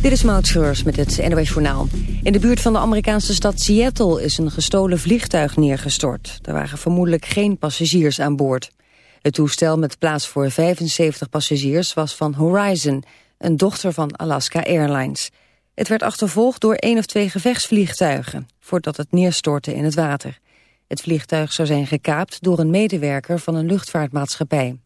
Dit is Maud Schreurs met het NOS Journaal. In de buurt van de Amerikaanse stad Seattle is een gestolen vliegtuig neergestort. Er waren vermoedelijk geen passagiers aan boord. Het toestel met plaats voor 75 passagiers was van Horizon, een dochter van Alaska Airlines. Het werd achtervolgd door één of twee gevechtsvliegtuigen, voordat het neerstortte in het water. Het vliegtuig zou zijn gekaapt door een medewerker van een luchtvaartmaatschappij.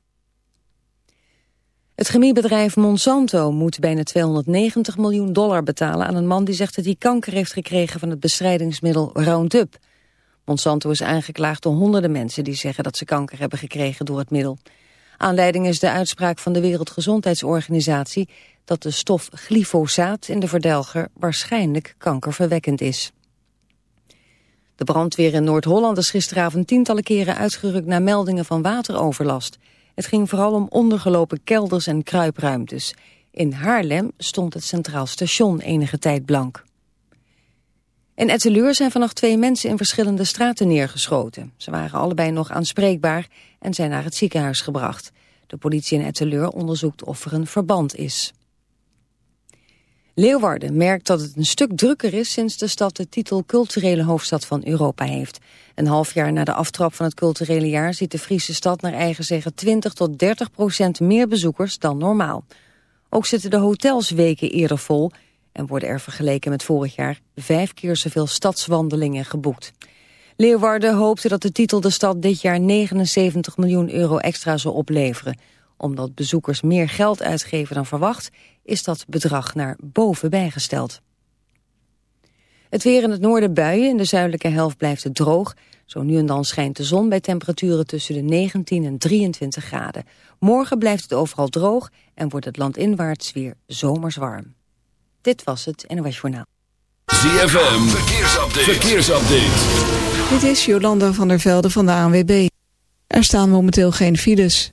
Het chemiebedrijf Monsanto moet bijna 290 miljoen dollar betalen aan een man die zegt dat hij kanker heeft gekregen van het bestrijdingsmiddel Roundup. Monsanto is aangeklaagd door honderden mensen die zeggen dat ze kanker hebben gekregen door het middel. Aanleiding is de uitspraak van de Wereldgezondheidsorganisatie dat de stof glyfosaat in de verdelger waarschijnlijk kankerverwekkend is. De brandweer in Noord-Holland is gisteravond tientallen keren uitgerukt naar meldingen van wateroverlast. Het ging vooral om ondergelopen kelders en kruipruimtes. In Haarlem stond het Centraal Station enige tijd blank. In Etteleur zijn vannacht twee mensen in verschillende straten neergeschoten. Ze waren allebei nog aanspreekbaar en zijn naar het ziekenhuis gebracht. De politie in Etteleur onderzoekt of er een verband is. Leeuwarden merkt dat het een stuk drukker is sinds de stad de titel culturele hoofdstad van Europa heeft. Een half jaar na de aftrap van het culturele jaar ziet de Friese stad naar eigen zeggen 20 tot 30 procent meer bezoekers dan normaal. Ook zitten de hotels weken eerder vol en worden er vergeleken met vorig jaar vijf keer zoveel stadswandelingen geboekt. Leeuwarden hoopte dat de titel de stad dit jaar 79 miljoen euro extra zou opleveren. Omdat bezoekers meer geld uitgeven dan verwacht, is dat bedrag naar boven bijgesteld. Het weer in het noorden buien, in de zuidelijke helft blijft het droog. Zo nu en dan schijnt de zon bij temperaturen tussen de 19 en 23 graden. Morgen blijft het overal droog en wordt het landinwaarts weer zomers warm. Dit was het NOS Journaal. ZFM, verkeersupdate. verkeersupdate. Dit is Jolanda van der Velde van de ANWB. Er staan momenteel geen files.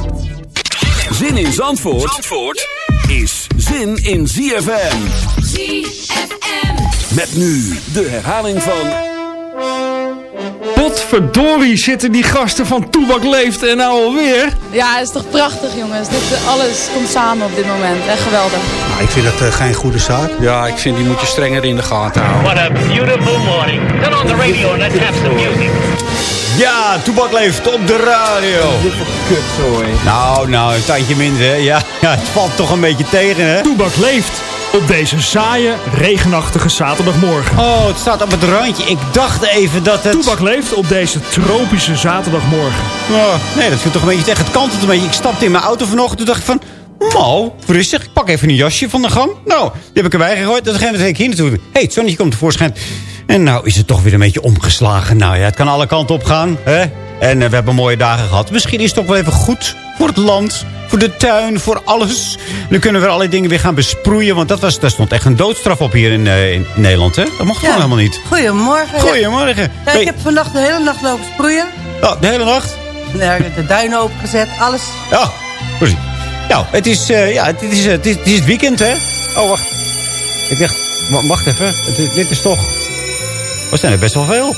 Zin in Zandvoort, Zandvoort is zin in ZFM. ZFM. Met nu de herhaling van... Potverdorie zitten die gasten van Toebak Leeft en nou alweer. Ja, het is toch prachtig jongens. Dit, alles komt samen op dit moment. Echt geweldig. Nou, ik vind dat uh, geen goede zaak. Ja, ik vind die moet je strenger in de gaten houden. What a beautiful morning. Turn on the radio and let's have some music. Ja, Toebak leeft op de radio. Dit is kut zo, hè. Nou, nou, een tandje minder, hè. Ja, ja, het valt toch een beetje tegen, hè. Toebak leeft op deze saaie, regenachtige zaterdagmorgen. Oh, het staat op het randje. Ik dacht even dat het... Toebak leeft op deze tropische zaterdagmorgen. Oh, nee, dat viel toch een beetje tegen. Het kantelt een beetje. Ik stapte in mijn auto vanochtend. Toen dacht ik van... Nou, rustig. Ik pak even een jasje van de gang. Nou, die heb ik erbij gegooid. Dat we ik hier naartoe. Hé, hey, het zonnetje komt tevoorschijn. En nou is het toch weer een beetje omgeslagen. Nou ja, het kan alle kanten op gaan. Hè? En uh, we hebben mooie dagen gehad. Misschien is het toch wel even goed voor het land. Voor de tuin, voor alles. Dan kunnen we allerlei dingen weer gaan besproeien. Want dat was, daar stond echt een doodstraf op hier in, uh, in Nederland. Hè? Dat mocht ja. gewoon helemaal niet. Goedemorgen. Goedemorgen. Ja, ik heb vannacht de hele nacht lopen sproeien. Oh, de hele nacht? De duinen opengezet, alles. Ja, precies. Nou, het is, eh, ja, het is, het, is, het is het weekend, hè? Oh, wacht. Ik dacht, wa- wacht even. Het dit is toch... Wat zijn er best wel veel?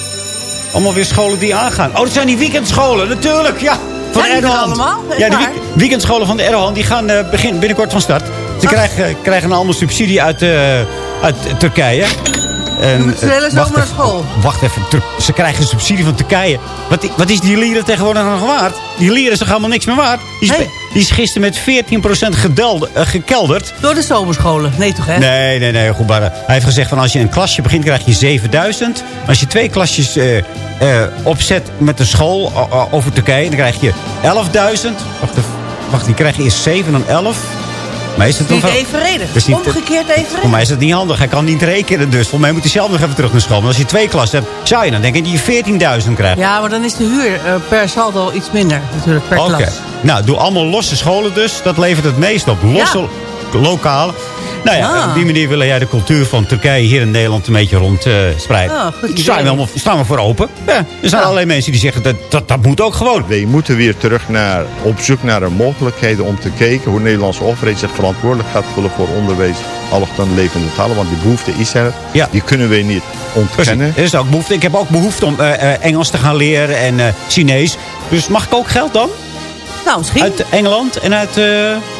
Allemaal weer scholen die aangaan. Oh, dat zijn die weekendscholen, natuurlijk, ja. Van Zijn Erdogan. allemaal? Ja, de week- weekendscholen van de Erdogan, die gaan eh, begin, binnenkort van start. Ze krijgen, krijgen allemaal subsidie uit, eh, uit Turkije. En, ze hele zomer naar school. Wacht even, Tur- ze krijgen subsidie van Turkije. Wat, wat is die lira tegenwoordig nog waard? Die lira is toch helemaal niks meer waard? Die. Die is gisteren met 14% gedelde, eh, gekelderd. Door de zomerscholen. Nee toch, hè? Nee, nee, nee. Goed, maar eh, hij heeft gezegd van als je een klasje begint krijg je 7000. Maar als je twee klasjes eh, opzet met de school over Turkije, dan krijg je 11.000. Wacht, wacht, die krijg je eerst 7 dan 11. Maar is het Niet evenredig. Niet- Omgekeerd Voor evenredig. mij is dat niet handig. Hij kan niet rekenen dus. Voor mij moet hij zelf nog even terug naar school. Maar als je twee klassen hebt, zou je dan denken dat je 14.000 krijgt. Ja, maar dan is de huur eh, per saldo iets minder. Natuurlijk, per Oké. klas. Nou, doe allemaal losse scholen dus. Dat levert het meest op. Losse lokale. Nou ja, Ah. op die manier willen jij de cultuur van Turkije hier in Nederland een beetje rond spreiden. Goed Daar idee. staan we, helemaal, staan we voor open. Ja, er zijn Ja. allerlei mensen die zeggen dat, dat dat moet ook gewoon. Wij moeten weer terug naar, op zoek naar de mogelijkheden om te kijken hoe de Nederlandse overheid zich verantwoordelijk gaat voelen voor onderwijs allochtoon levende talen. Want die behoefte is er. Ja. Die kunnen wij niet Precies. ontkennen. Er is ook behoefte. Ik heb ook behoefte om eh, eh, Engels te gaan leren en eh, Chinees. Dus mag ik ook geld dan? Nou, misschien. Uit Engeland en uit... eh,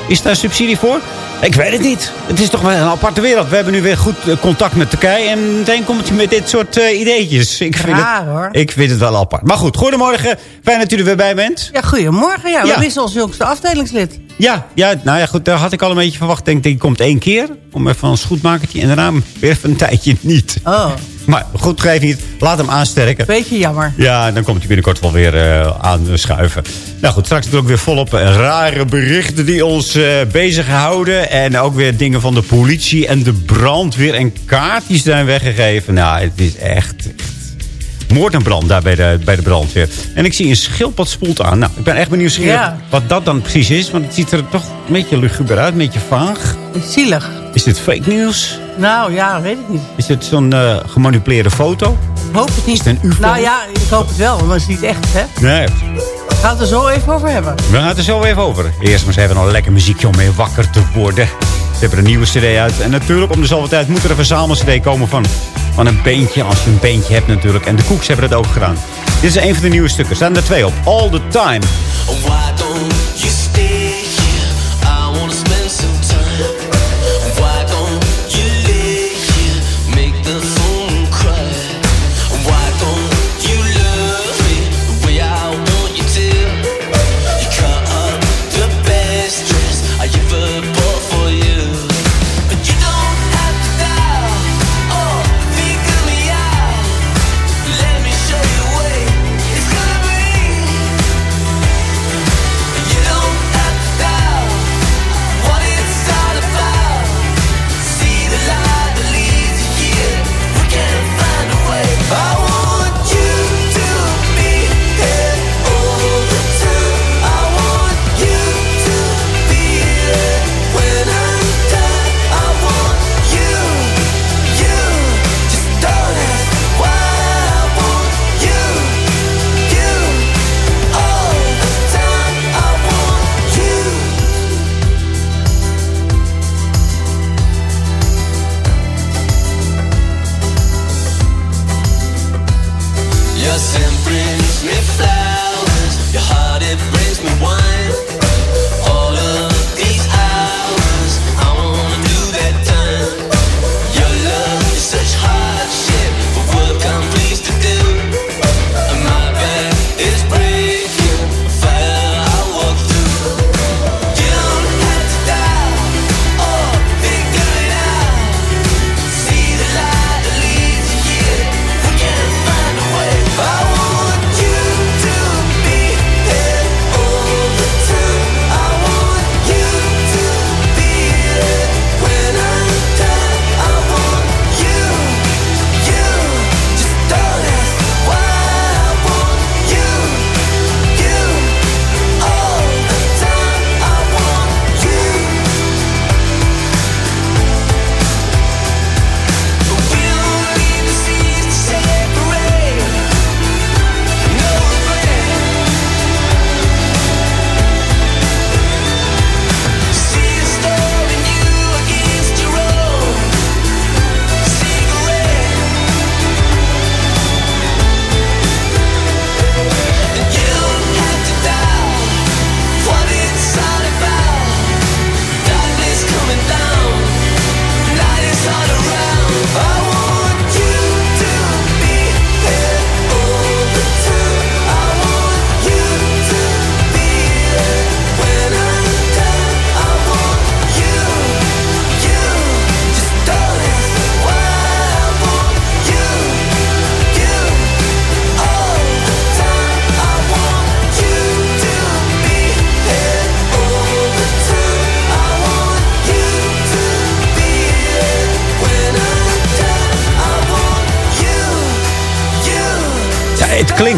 is daar subsidie voor? Ik weet het niet. Het is toch wel een aparte wereld. We hebben nu weer goed eh, contact met Turkije. En meteen komt hij met dit soort eh, ideetjes. Ik vind, Raar, het, hoor. ik vind het wel apart. Maar goed, goedemorgen. Fijn dat u er weer bij bent. Ja, goedemorgen. Ja, Ja. we missen ons jongste afdelingslid. Ja, ja, nou ja, goed. Daar had ik al een beetje verwacht. Ik denk, die komt één keer. Om even een schoenmakertje. En daarna weer even een tijdje niet. Oh, Maar goed, geef niet. Laat hem aansterken. beetje jammer. Ja, dan komt hij binnenkort wel weer eh aanschuiven. Nou goed, straks natuurlijk weer volop rare berichten die ons eh bezighouden. En ook weer dingen van de politie en de brandweer en kaartjes zijn weggegeven. Nou, het is echt moord en brand daar bij de, bij de brandweer. En ik zie een schildpad spoelt aan. Nou, ik ben echt benieuwd Ja. wat dat dan precies is. Want het ziet er toch een beetje luguber uit, een beetje vaag. Zielig. Is dit fake nieuws? Nou ja, weet ik niet. Is dit zo'n eh, gemanipuleerde foto? Ik hoop het niet. Is het een UFO? Nou ja, ik hoop het wel, want dan is het niet echt, hè? Nee, We gaan het er zo even over hebben. We gaan het er zo even over. Eerst maar eens even een lekker muziekje om mee wakker te worden. Hebben een nieuwe cd uit. En natuurlijk om de zoveel tijd moet er een verzamel-cd komen van, van een beentje. Als je een beentje hebt natuurlijk. En de Koeks hebben dat ook gedaan. Dit is een van de nieuwe stukken. Er staan er twee op. All the Time.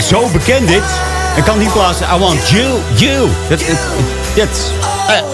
Zo bekend dit. Ik kan niet plaatsen. I want you, you. Dat, eh,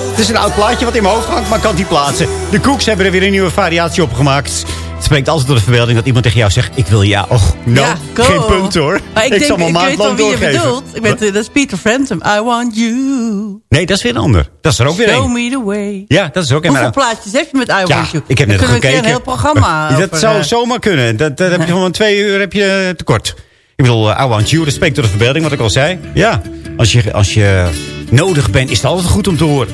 het is een oud plaatje wat in mijn hoofd hangt, maar ik kan niet plaatsen. De Cooks hebben er weer een nieuwe variatie op gemaakt. Het spreekt altijd door de verbeelding dat iemand tegen jou zegt... ik wil jou. Och, Ja, cool. geen punt hoor. Maar ik, denk, zal mijn ik maand weet wel lang wie je doorgeven. bedoelt. Ik weet, eh, dat is Peter Frampton. I want you. Nee, dat is weer een ander. Dat is er ook weer Show een. me the way. Ja, dat is ook een. Hoeveel maar- plaatjes heb je met I Ja, want you? ik heb net een keer gekeken. een heel programma dat over, zou eh, zomaar kunnen. Dat, dat heb je gewoon twee uur heb je eh, tekort. Ik bedoel, uh, I want you, respect door de verbeelding, wat ik al zei. Ja, als je, als je nodig bent, is het altijd goed om te horen.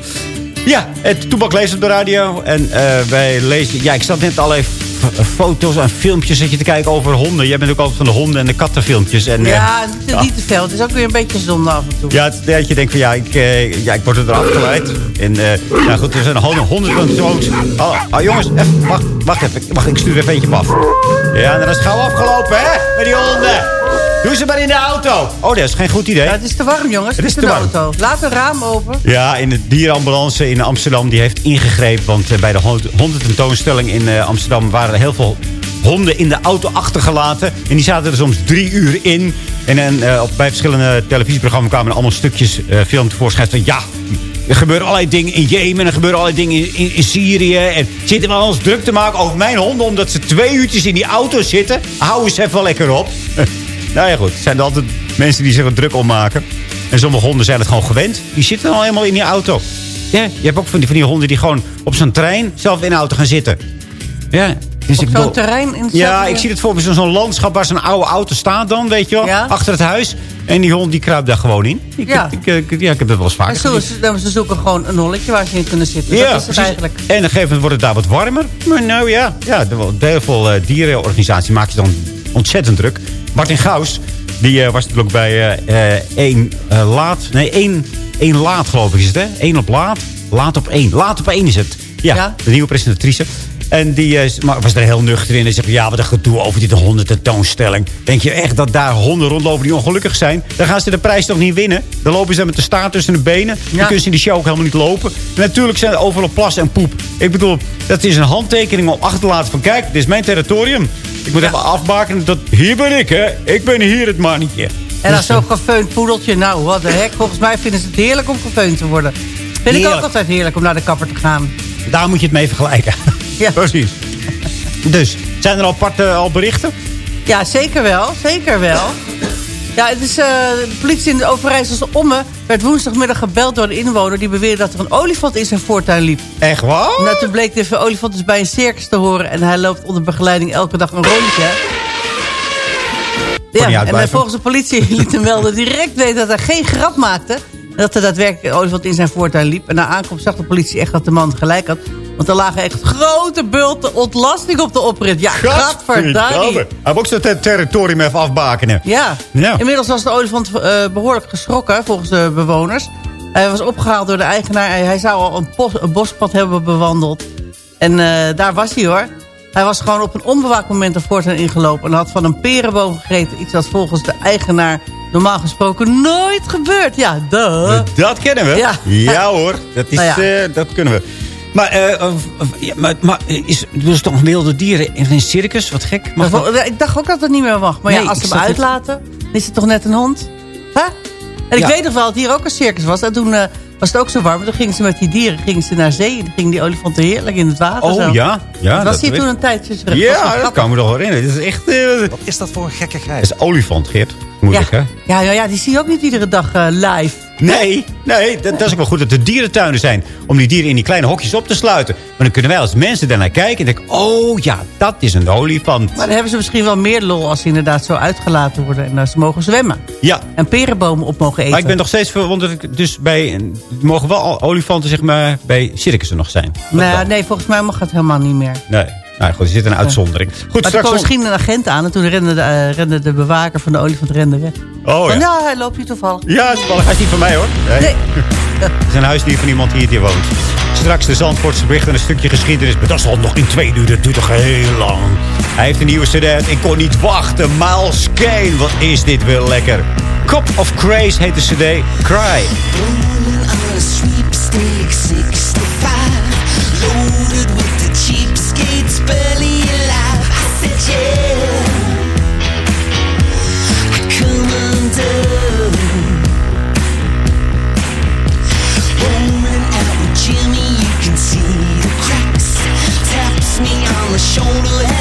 Ja, het Toebak leest op de radio. En eh, wij lezen... Ja, ik zat net allerlei f- foto's en filmpjes zat je te kijken over honden. Jij bent ook altijd van de honden en de kattenfilmpjes. En, eh, Ja, niet, niet te veel. Het is ook weer een beetje zonde af en toe. ja, het, dat je denkt van ja, ik, eh, ja, ik word er eraf geleid. En eh ja, goed, er zijn honderd honderd zoons. Oh, oh, jongens, even, wacht, wacht even. Wacht, ik stuur even eentje op af. Ja, en dan is het gauw afgelopen, hè? Met die honden. Doe ze maar in de auto. Oh, dat is geen goed idee. Ja, het is te warm, jongens. Het is te de warm. auto. Laat een raam open. Ja, in de dierenambulance in Amsterdam die heeft ingegrepen. Want eh, bij de hond- hondententoonstelling in eh, Amsterdam waren er heel veel honden in de auto achtergelaten. En die zaten er soms drie uur in. En, en eh, op, bij verschillende televisieprogramma's kwamen er allemaal stukjes eh, film tevoorschijn. Van ja, er gebeuren allerlei dingen in Jemen. Er gebeuren allerlei dingen in, in, in Syrië. En zitten we ons druk te maken over mijn honden. Omdat ze twee uurtjes in die auto zitten. Hou eens even lekker op. nou ja goed, het zijn er altijd mensen die zich er druk om maken. En sommige honden zijn het gewoon gewend. Die zitten al helemaal in die auto. Ja, je hebt ook van die, van die honden die gewoon op zo'n trein zelf in de auto gaan zitten. Ja. Dus Op ik zo'n terrein in Ja, ik zie het voor me zo'n landschap waar zo'n oude auto staat dan, weet je wel. Ja. Achter het huis. En die hond die kruipt daar gewoon in. Ik, Ja. ik, ja, ik heb dat wel eens En vaker zo, gezien. ze, zoeken gewoon een holletje waar ze in kunnen zitten. Ja, dat is het eigenlijk. En op een gegeven moment wordt het daar wat warmer. Maar nou ja, ja heel veel eh, dierenorganisaties maken je dan ontzettend druk. Martin Gaus, die eh, was natuurlijk bij eh, eh, één laat... Nee, één, één laat geloof ik is het, hè? Eén op laat. Laat op één. Laat op één is het. Ja, Ja. de nieuwe presentatrice. En die maar was er heel nuchter in. En zei ja, wat een gedoe over die honden tentoonstelling. Denk je echt dat daar honden rondlopen die ongelukkig zijn? Dan gaan ze de prijs toch niet winnen? Dan lopen ze met de staart tussen de benen. Dan kunnen ze in die show ook helemaal niet lopen. En natuurlijk zijn er overal plas en poep. Ik bedoel, dat is een handtekening om achter te laten van... kijk, dit is mijn territorium. Ik moet even afbaken. Dat, hier ben ik, hè. Ik ben hier het mannetje. En als zo'n gefeund poedeltje, nou, wat de hek. Volgens mij vinden ze het heerlijk om gefeund te worden. Vind ik ook altijd heerlijk om naar de kapper te gaan. Daar moet je het mee vergelijken. Ja. Precies. Dus, zijn er al aparte al berichten? Ja, zeker wel. Zeker wel. Ja, het is, eh, de politie in de Overijsselse Omme werd woensdagmiddag gebeld door een inwoner... die beweerde dat er een olifant in zijn voortuin liep. Echt waar? Nou, toen bleek de olifant dus bij een circus te horen... en hij loopt onder begeleiding elke dag een rondje. Ja, en volgens de politie liet de melder direct weten dat hij geen grap maakte... en dat er daadwerkelijk een olifant in zijn voortuin liep. En na aankomst zag de politie echt dat de man gelijk had... want er lagen echt grote bulten ontlasting op de oprit. Ja, gadverdamme. Hij heeft ook zijn ter- territorium even afbakenen. Ja. Ja. inmiddels was de olifant eh, behoorlijk geschrokken volgens de bewoners. Hij was opgehaald door de eigenaar. Hij, zou al een, bos, een bospad hebben bewandeld. En eh, daar was hij hoor. Hij was gewoon op een onbewaakt moment een voortuin ingelopen... en had van een perenboom gegeten. Iets wat volgens de eigenaar normaal gesproken nooit gebeurt. Ja, duh. Dat kennen we. Ja. Ja, hoor, dat, is, Nou ja. eh, dat kunnen we. Maar, eh, of- ja, maar, maar is, dus toch wilde dieren in een circus? Wat gek. Mag dat? Ik dacht ook dat het niet meer mag. Maar Nee, ja, als ze hem het. uitlaten, dan is het toch net een hond? En ik Ja. weet nog wel dat hier ook een circus was. En toen eh, was het ook zo warm. Toen gingen ze met die dieren gingen ze naar zee. En dan gingen die olifanten heerlijk in het water. Oh zo. ja, ja. dat was dat hier weet- toen een tijdje terug. Ja, dat kan ik me nog herinneren. Dit is echt... eh, Wat is dat voor een gekke dat grijs? is olifant, Geert. Moeilijk, ja. hè? Ja, ja, ja, die zie je ook niet iedere dag eh, live. Nee, nee dat, dat is ook wel goed dat er dierentuinen zijn. Om die dieren in die kleine hokjes op te sluiten. Maar dan kunnen wij als mensen daarnaar kijken en denken... Oh ja, dat is een olifant. Maar dan hebben ze misschien wel meer lol als ze inderdaad zo uitgelaten worden. En als ze mogen zwemmen. Ja, En perenbomen op mogen eten. maar ik ben nog steeds verwonderd. Dus bij, er mogen wel olifanten zeg maar, bij circussen nog zijn. Wat Nou, dan? nee, volgens mij mag het helemaal niet meer. Nee. Nou goed, er zit een uitzondering. Goed, Maar er straks... kwam misschien een agent aan en toen rende de, eh, rende de bewaker van de olifant rende weg. Oh Van, ja. ja, hij loopt hier toevallig. Ja, toevallig. Hij is niet van mij hoor. Nee. Nee. Het is een huisdier van iemand die hier woont. Straks de Zandvoortse bericht en een stukje geschiedenis. Maar dat is al nog in twee uur. Dat duurt toch heel lang. Hij heeft een nieuwe cd. Ik kon niet wachten. Miles Kane. Wat is dit weer lekker. Cop of Craze heet de cd. Cry. shoulder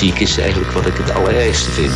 muziek is eigenlijk wat ik het allerergste vind.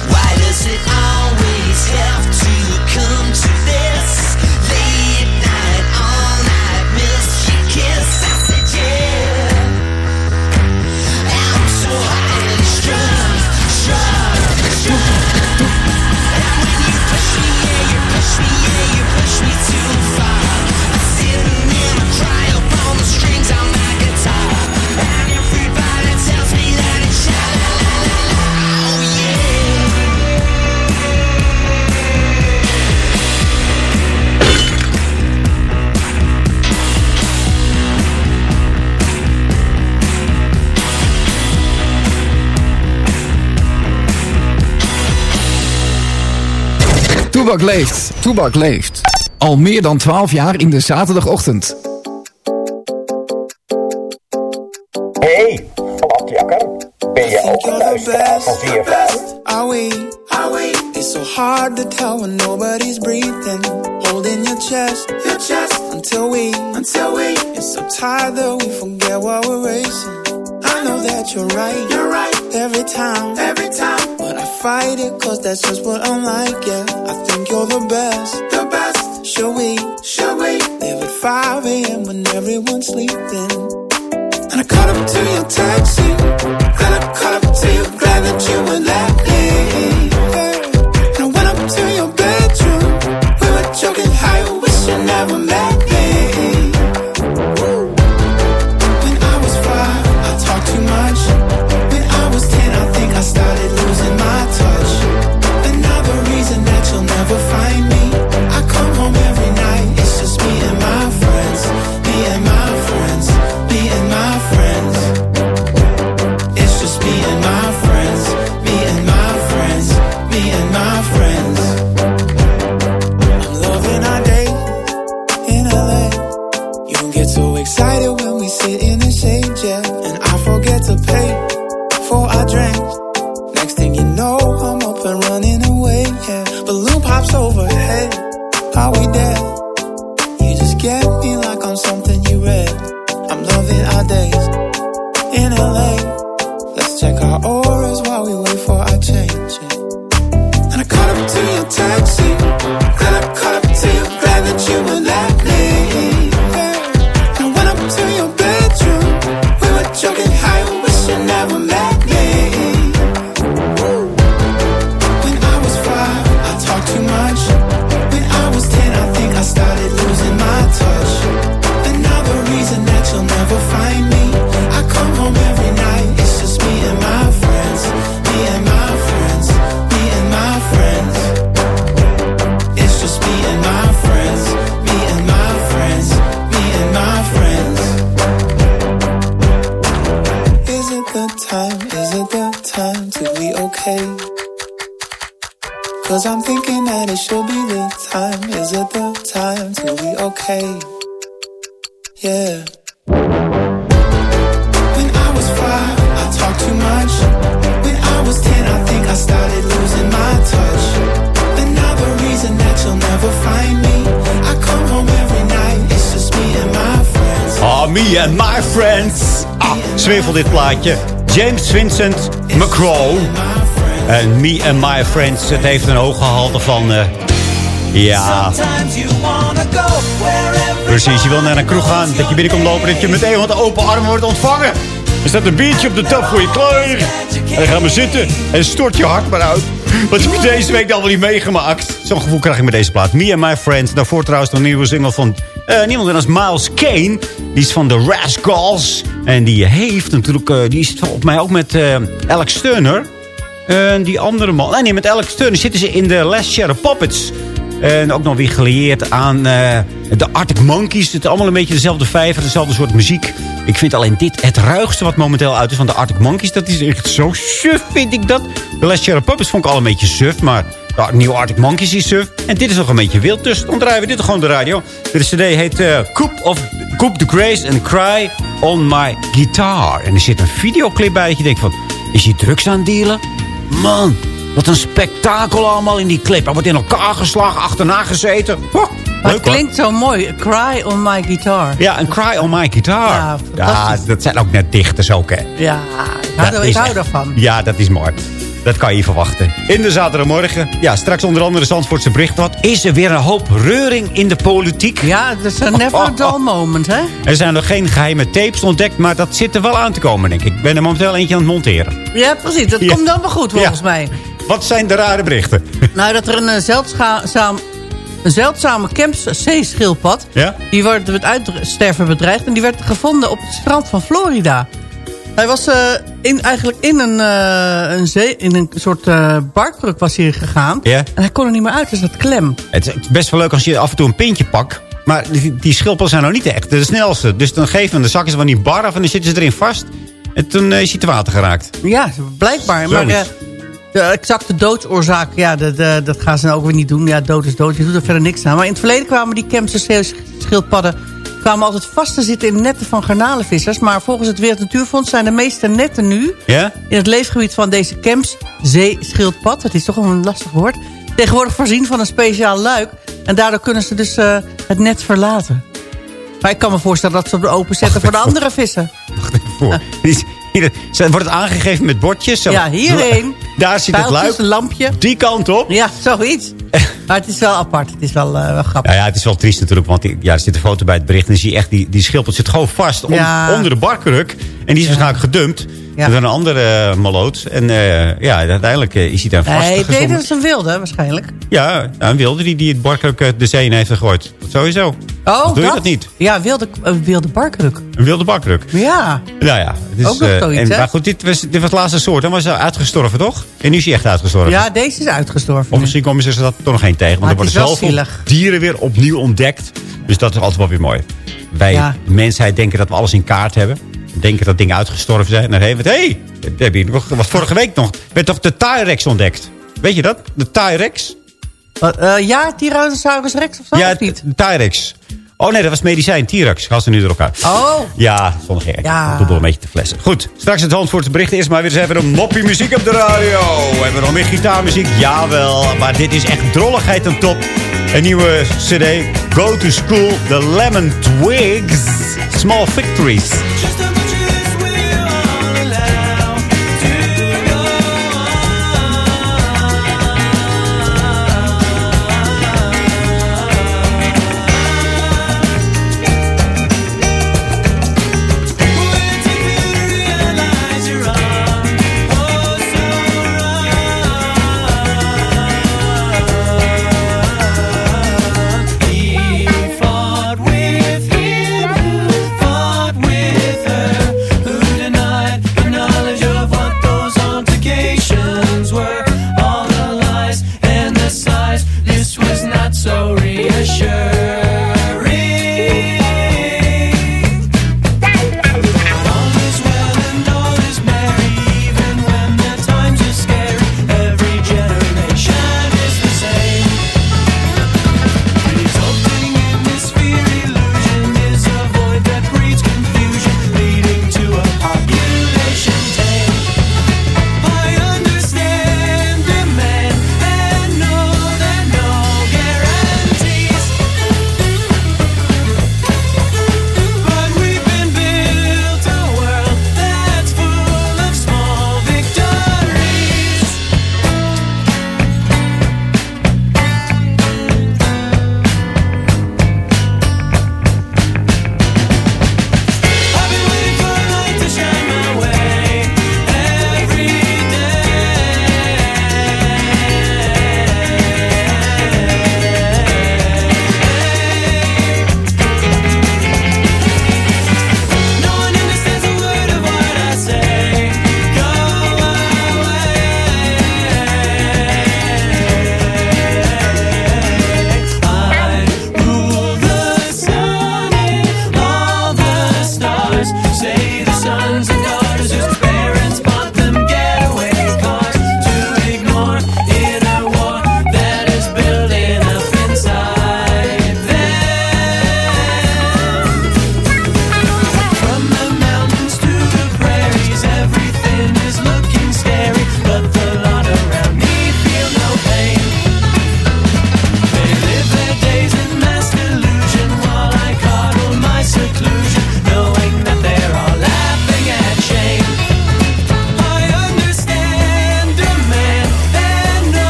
Toebak leeft. Toebak leeft. Al meer dan 12 jaar in de zaterdagochtend. Hey, flapjakker. Ben je ook een luisteraar van It's so hard to tell when nobody's breathing. Holding your chest, your chest. Until we, until we. It's so tired that we forget what we're racing. I know that you're right, you're right. Every time, every time. fight it, cause that's just what I'm like, yeah. I think you're the best. The best. Shall we? Shall we? Live at 5 a.m. when everyone's sleeping. And I caught up to your taxi. Then I caught up to you, glad that you were laughing. Plaatje. James Vincent McCrow. En Me and My Friends. Het heeft een hoog gehalte van... eh, ja, precies. Je wil naar een kroeg gaan, dat je binnenkomt lopen... dat je meteen met open armen wordt ontvangen. Er staat een biertje op de tap voor je klaar. En dan gaan we zitten en stort je hart maar uit. Wat heb je deze week dan wel niet meegemaakt? Zo'n gevoel krijg ik met deze plaat. Me and My Friends. Daarvoor trouwens een nieuwe single van eh, niemand anders dan Miles Kane. Die is van The Rascals. En die heeft natuurlijk... eh, die is volgens mij ook met eh, Alex Turner. En die andere man... Nee, nee, met Alex Turner zitten ze in de Last Shadow Puppets. En ook nog weer gelieerd aan eh, de Arctic Monkeys. Het is allemaal een beetje dezelfde vijver, dezelfde soort muziek. Ik vind alleen dit het ruigste wat momenteel uit is van de Arctic Monkeys. Dat is echt zo suf, vind ik dat. De Last Shadow Puppets vond ik al een beetje suf, maar... De nieuwe Arctic Monkeys is suf. En dit is nog een beetje wild. Dus dan draaien we dit gewoon op de radio. De cd heet eh Coop, of, Coop the Grace and Cry on My Guitar. En er zit een videoclip bij dat je denkt van... Is hij drugs aan het dealen? Man, wat een spektakel allemaal in die clip. Hij wordt in elkaar geslagen, achterna gezeten. Maar leuk, het hoor. klinkt zo mooi. Cry on my guitar. Ja, een Cry on My Guitar. Ja, dat zijn ook net dichters ook, hè. Ja, ik hou, Dat er- ik hou ervan. Ja, dat is mooi. Dat kan je verwachten. In de zaterdagmorgen. Ja, straks onder andere de Zandvoortse bericht. Wat is er weer een hoop reuring in de politiek? Ja, dat is een never dull moment, hè? Er zijn nog geen geheime tapes ontdekt, maar dat zit er wel aan te komen, denk ik. Ik ben er momenteel eentje aan het monteren. Ja, precies. Dat Ja. komt dan wel goed, volgens Ja. mij. Wat zijn de rare berichten? Nou, dat er een, eh, zeldzaam, een zeldzame Kemps-zeeschildpad... Ja? die wordt met uitsterven bedreigd... en die werd gevonden op het strand van Florida. Hij was eh, in, eigenlijk in een, eh, een, zee, in een soort barkruk was hij gegaan. En hij kon er niet meer uit, dus dat klem. Het is best wel leuk als je af en toe een pintje pakt. Maar die, die schildpadden zijn nou niet echt de snelste. Dus dan geven de zakjes van die bar af en dan zitten ze erin vast. En toen is hij te water geraakt. Ja, blijkbaar. Maar de exacte doodsoorzaak, ja, dat, dat gaan ze nou ook weer niet doen. Ja, dood is dood. Je doet er verder niks aan. Maar in het verleden kwamen die Kempse zeeschildpadden kwamen altijd vast te zitten in netten van garnalenvissers. Maar volgens het Wereld Natuurfonds zijn de meeste netten nu... Ja? in het leefgebied van deze Kemps zeeschildpad... dat is toch wel een lastig woord... tegenwoordig voorzien van een speciaal luik. En daardoor kunnen ze dus eh, het net verlaten. Maar ik kan me voorstellen dat ze op de open zetten voor de andere vissen. Voor. Die- hier, ze- wordt het aangegeven met bordjes? Zo. Ja, hierheen. Daar zit het luik. een lampje. Die kant op. Ja, zoiets. Maar het is wel apart. Het is wel, eh, wel grappig. Ja, ja, het is wel triest natuurlijk, want ja, er zit een foto bij het bericht... en dan zie je echt, die, die schildpad zit gewoon vast on- Ja. onder de barkruk. En die is waarschijnlijk gedumpt door een andere uh, maloot. En eh, ja, uiteindelijk eh, is hij daar Nee, nee, vastgezonden. dat is een wilde waarschijnlijk. Ja, een wilde die, die het barkruk eh, de zee in heeft gegooid. Sowieso. Oh, doe je dat niet? Ja, wilde, een wilde barkruk. Een wilde barkruk. Ja. Nou ja. Het is, Ook nog eh, zoiets, en? Maar goed, dit was, dit was het laatste soort. Dan was hij uitgestorven, toch? En nu is hij echt uitgestorven. Ja, deze is uitgestorven. Of misschien komen ze er toch nog geen tegen. Want er worden zoveel dieren weer opnieuw ontdekt. Dus dat is altijd wel weer mooi. Wij, Ja. mensheid, denken dat we alles in kaart hebben. Denken dat dingen uitgestorven zijn. En dan hey, heb je nog- was vorige week nog. werd toch de T-Rex ontdekt? Weet je dat? De T-Rex? Wat, eh, ja, Tyrannosaurus rex of zo? Ja, of niet? de T-Rex. Oh nee, dat was medicijn. T-Rex. Gaan ze nu door elkaar. Oh. Ja, zonder gek. Ja. Probeer een beetje te flessen. Goed, straks het Zandvoortse bericht. Eerst maar weer eens even een moppie muziek op de radio. Hebben we nog meer gitaarmuziek? Jawel, maar dit is echt drolligheid aan top. Een nieuwe cd, Go to School, The Lemon Twigs, Small Victories.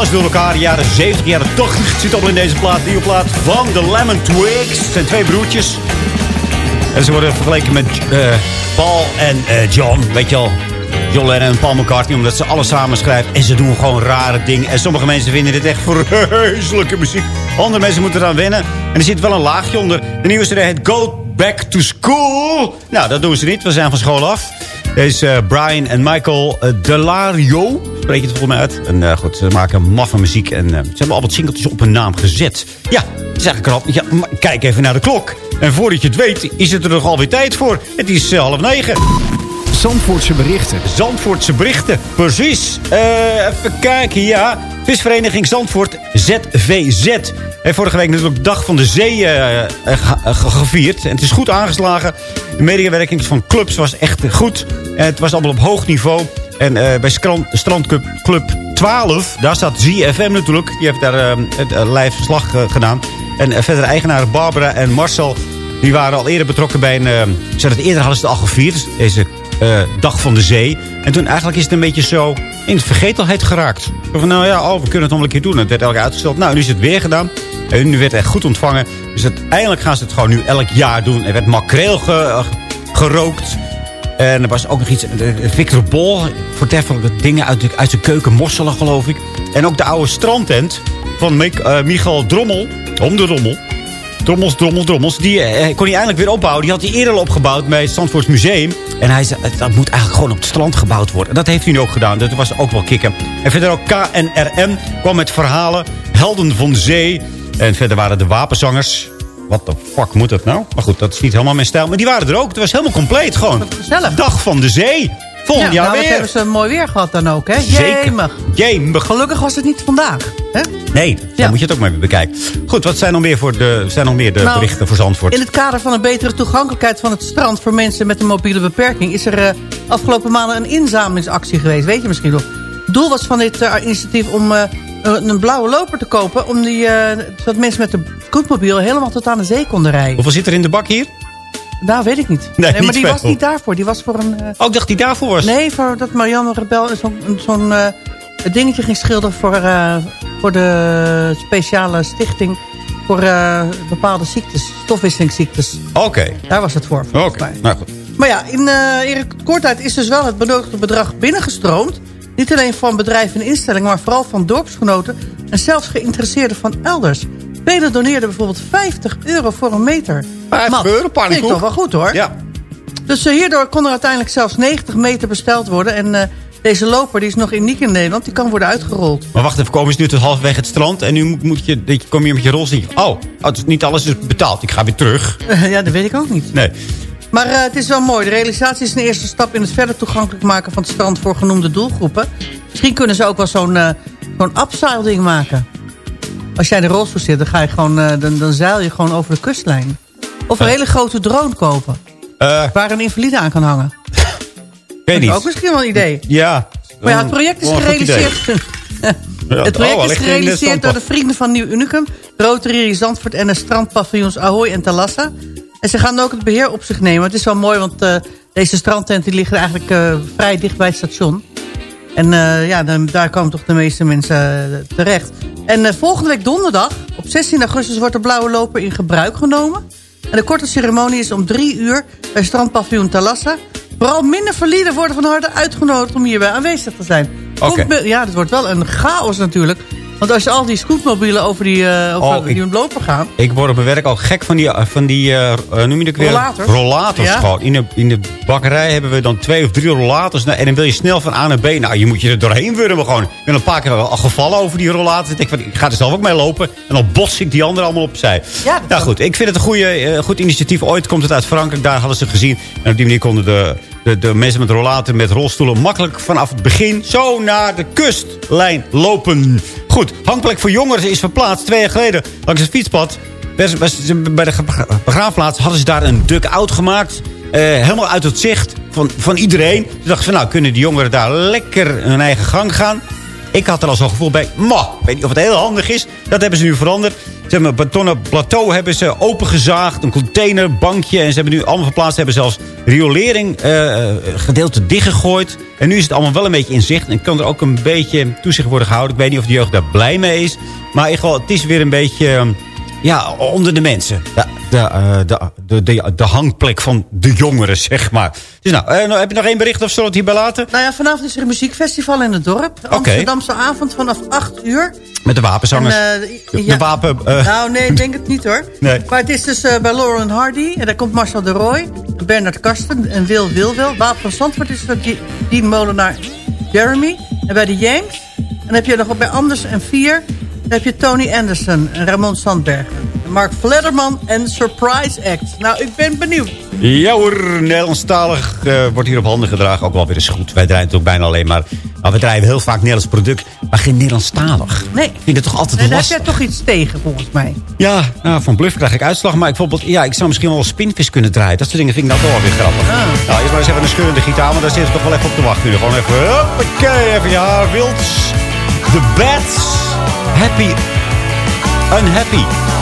Alles door elkaar. Jaren 70, jaren 80 zit al in deze plaat. Nieuwe plaat van de Lemon Twigs. Het zijn twee broertjes. En ze worden vergeleken met eh, Paul en eh, John. Weet je al, John Lennon en Paul McCartney. Omdat ze alles samen schrijven. En ze doen gewoon rare dingen. En sommige mensen vinden dit echt vreselijke muziek. Andere mensen moeten eraan wennen. En er zit wel een laagje onder. De nieuwe CD heet Go Back to School. Nou, dat doen ze niet. We zijn van school af. Deze eh, Brian en Michael uh, Delario. Spreek je het volgens mij uit. En eh, goed, ze maken maffe muziek. En ze hebben al wat singeltjes op hun naam gezet. Ja, zeg ik al. Ja, maar kijk even naar de klok. En voordat je het weet, is het er nog alweer tijd voor. Het is half negen. Zandvoortse berichten. Zandvoortse berichten, precies. even kijken, ja. Visvereniging Zandvoort, ZVZ. Heeft vorige week natuurlijk Dag van de Zee uh, gevierd. En het is goed aangeslagen. De medewerking van clubs was echt goed. En het was allemaal op hoog niveau. En uh, bij Strandclub Club 12, daar staat ZFM natuurlijk. Die heeft daar het live verslag gedaan. En verder eigenaren Barbara en Marcel... die waren al eerder betrokken bij een... ze het eerder hadden ze het al gevierd. Deze uh, Dag van de Zee. En toen eigenlijk is het een beetje zo in het vergetelheid geraakt. Van nou ja, oh, we kunnen het nog een keer doen. Het werd elke keer uitgesteld. Nou, nu is het weer gedaan. En nu werd het echt goed ontvangen. Dus uiteindelijk gaan ze het gewoon nu elk jaar doen. Er werd makreel ge, gerookt. En er was ook nog iets... Victor Bol verteffelijke dingen uit, uit zijn keuken. Mosselen, geloof ik. En ook de oude strandtent van uh, Michael Drommel. Om de Drommel. Drommels, drommels, drommels. Die eh, kon hij eindelijk weer opbouwen. Die had hij eerder al opgebouwd bij het Zandvoorts Museum. En hij zei, dat moet eigenlijk gewoon op het strand gebouwd worden. En dat heeft hij nu ook gedaan. Dat was ook wel kicken. En verder ook KNRM kwam met verhalen. Helden van zee. En verder waren de wapenzangers. Wat de fuck moet dat nou? Maar goed, dat is niet helemaal mijn stijl. Maar die waren er ook. Het was helemaal compleet gewoon. gezellig. Dag van de zee. Volgend ja, jaar nou, weer. hebben ze mooi weer gehad dan ook, hè? Zeker. Jemig. Jemig. Gelukkig was het niet vandaag, hè? Nee, dan Ja. moet je het ook maar bekijken. Goed, wat zijn nog meer, voor de, zijn nog meer de Nou, berichten voor Zandvoort? In het kader van een betere toegankelijkheid van het strand... voor mensen met een mobiele beperking... is er eh, afgelopen maanden een inzamelingsactie geweest. Weet je misschien nog. Het doel was van dit eh, initiatief om eh, een blauwe loper te kopen... om die, zodat mensen met een scootmobiel helemaal tot aan de zee konden rijden. Hoeveel zit er in de bak hier? Nou, weet ik niet. Nee, maar niet die veel. was niet daarvoor. Die was voor een... eh, Oh, ik dacht die daarvoor was. Nee, voor dat Marianne Rebel zo'n eh, dingetje ging schilderen... Voor, eh, voor de speciale stichting... voor bepaalde ziektes, stofwisselingsziektes. Oké. Daar was het voor, Oké, nou goed. Maar ja, in, in korte tijd is dus wel het benodigde bedrag binnengestroomd. Niet alleen van bedrijven en instellingen, maar vooral van dorpsgenoten... en zelfs geïnteresseerden van elders. Velen doneerden bijvoorbeeld 50 euro voor een meter. 50 Mat. euro, pannenkoek. ik toch wel goed, hoor. Ja. Dus eh, hierdoor kon er uiteindelijk zelfs 90 meter besteld worden. En eh, deze loper die is nog uniek in Nederland. Die kan worden uitgerold. Maar wacht even, komen ze nu tot halverwege het strand... en nu moet, moet je, dat je, kom je met je rolstoel... Oh, oh, het is niet alles is betaald. Ik ga weer terug. ja, dat weet ik ook niet. Nee. Maar eh, het is wel mooi. De realisatie is een eerste stap in het verder toegankelijk maken van het strand voor genoemde doelgroepen. Misschien kunnen ze ook wel zo'n eh zo'n upside ding maken. Als jij in de rolstoel zit, dan, ga je gewoon, eh, dan, dan zeil je gewoon over de kustlijn. Of een hele grote drone kopen. Eh, Waar een invalide aan kan hangen. weet niet. Ook misschien wel een idee. Ja. Maar ja, het project is gerealiseerd... Het oh, project is gerealiseerd door de vrienden van Nieuw Unicum... Rotary Zandvoort en de strandpaviljoens Ahoy en Talassa. En ze gaan ook het beheer op zich nemen. Het is wel mooi, want eh, deze strandtenten liggen eigenlijk eh, vrij dicht bij het station. En eh, ja, dan, daar komen toch de meeste mensen eh, terecht. En eh, volgende week donderdag, op 16 augustus... wordt de blauwe loper in gebruik genomen. En de korte ceremonie is om drie uur bij strandpaviljoen Talassa. Vooral minder verlieden worden van harte uitgenodigd om hierbij aanwezig te zijn. Komt me- Ja, dat wordt wel een chaos natuurlijk. Want als je al die scootmobielen over die, eh over Oh, ik- die loper gaan... Ik word op mijn werk ook gek van die, eh, van die eh, noem je het weer? Rollators. Rollators Ja. gewoon. In de, in de bakkerij hebben we dan twee of drie rollators. Nou, en dan wil je snel van A naar B. Nou, je moet je er doorheen wurmen gewoon. Ik ben een paar keer al gevallen over die rollators. Ik denk van, ik ga er zelf ook mee lopen. En dan bots ik die anderen allemaal opzij. Ja, dat nou goed, ik vind het een goede, goed initiatief. Ooit komt het uit Frankrijk. Daar hadden ze gezien. En op die manier konden de, de, mensen met rollator, met rolstoelen... makkelijk vanaf het begin zo naar de kustlijn lopen. Goed, hangplek voor jongeren is verplaatst twee jaar geleden langs het fietspad. Bij de begraafplaats hadden ze daar een duck-out gemaakt. Eh, helemaal uit het zicht van, van iedereen. Toen dachten nou, kunnen die jongeren daar lekker hun eigen gang gaan? Ik had er al zo'n gevoel bij, ma, ik weet niet of het heel handig is. Dat hebben ze nu veranderd. Ze hebben een betonnen plateau hebben ze opengezaagd. Een containerbankje. En ze hebben nu allemaal verplaatst. Ze hebben zelfs riolering eh, eh, gedeelte dichtgegooid. En nu is het allemaal wel een beetje in zicht. En kan er ook een beetje toezicht worden gehouden. Ik weet niet of de jeugd daar blij mee is. Maar geval, het is weer een beetje... ja, onder de mensen. De, de, eh, de, de, de, de hangplek van de jongeren, zeg maar. Dus nou, eh, nou, heb je nog één bericht of zullen we het hierbij laten? Nou ja, vanavond is er een muziekfestival in het dorp. De. Amsterdamse avond vanaf 8 uur. Met de wapenzangers. En, eh, de, ja. de wapen... eh, Nou, nee, ik denk het niet hoor. Nee. Maar het is dus eh, bij Lauren Hardy. En daar komt Marcel de Roy, Bernard Karsten en Wil Wilwel. Wapen van Zandvoort is dat die, die molenaar Jeremy. En bij de James. En dan heb je nog bij Anders en Vier. Dan heb je Tony Anderson en Ramon Sandbergen. En Mark Vledderman en Surprise Act. Nou, ik ben benieuwd. Ja hoor, Nederlandstalig eh, wordt hier op handen gedragen. Ook wel weer eens goed. Wij draaien natuurlijk bijna alleen maar... Maar we draaien heel vaak Nederlands product, maar geen Nederlandstalig. Nee. Ik vind het toch altijd Nee, daar heb lastig. jij toch iets tegen, volgens mij. Ja, nou, van Bluff krijg ik uitslag. Maar ik, bijvoorbeeld, ja, ik zou misschien wel spinvis kunnen draaien. Dat soort dingen vind ik nou toch wel weer grappig. Ah. Nou, eerst maar eens even een scheurende gitaar. Want daar zitten ze toch wel even op te wachten. nu. Gewoon even, hoppakee, even je haar wild. The Bats. Happy. Unhappy.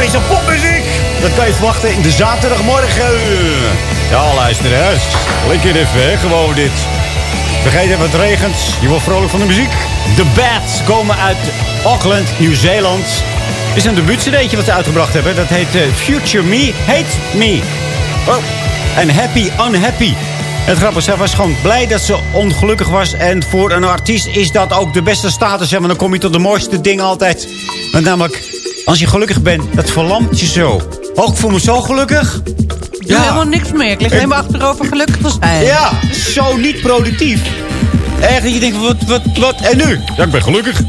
Frisse popmuziek. Dat kan je verwachten in de zaterdagmorgen. Ja, luister hè. Lekker even, hè. Gewoon dit. Vergeet even, het regent. Je wordt vrolijk van de muziek. The Bats komen uit Auckland, Nieuw-Zeeland. Is een debuutcd'tje wat ze uitgebracht hebben. Dat heet eh, Future Me, Hate Me. Oh, en Happy Unhappy. Het grappige is, zij was gewoon blij dat ze ongelukkig was. En voor een artiest is dat ook de beste status. hè, Want dan kom je tot de mooiste dingen altijd. Want namelijk, als je gelukkig bent, dat verlamt je zo. Oh, ik voel me zo gelukkig. Ik doe helemaal niks meer. Ik lig helemaal achterover gelukkig te zijn. Ja, zo niet productief. Echt dat je denkt, wat, wat, wat, en nu? Ja, ik ben gelukkig.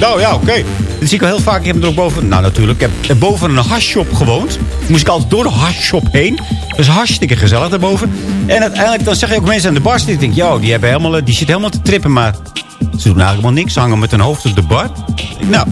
Nou ja, oké. Dat zie ik wel heel vaak. Ik heb er ook boven, nou natuurlijk, ik heb boven een hashshop gewoond. Moest ik altijd door de hashshop heen. Dat is hartstikke gezellig daarboven. En uiteindelijk dan zeg je ook mensen aan de bar zitten. Ik denk, joh, die, hebben helemaal, die zitten helemaal te trippen. Maar Ze doen eigenlijk wel niks. Ze hangen met hun hoofd op de bar. Nou,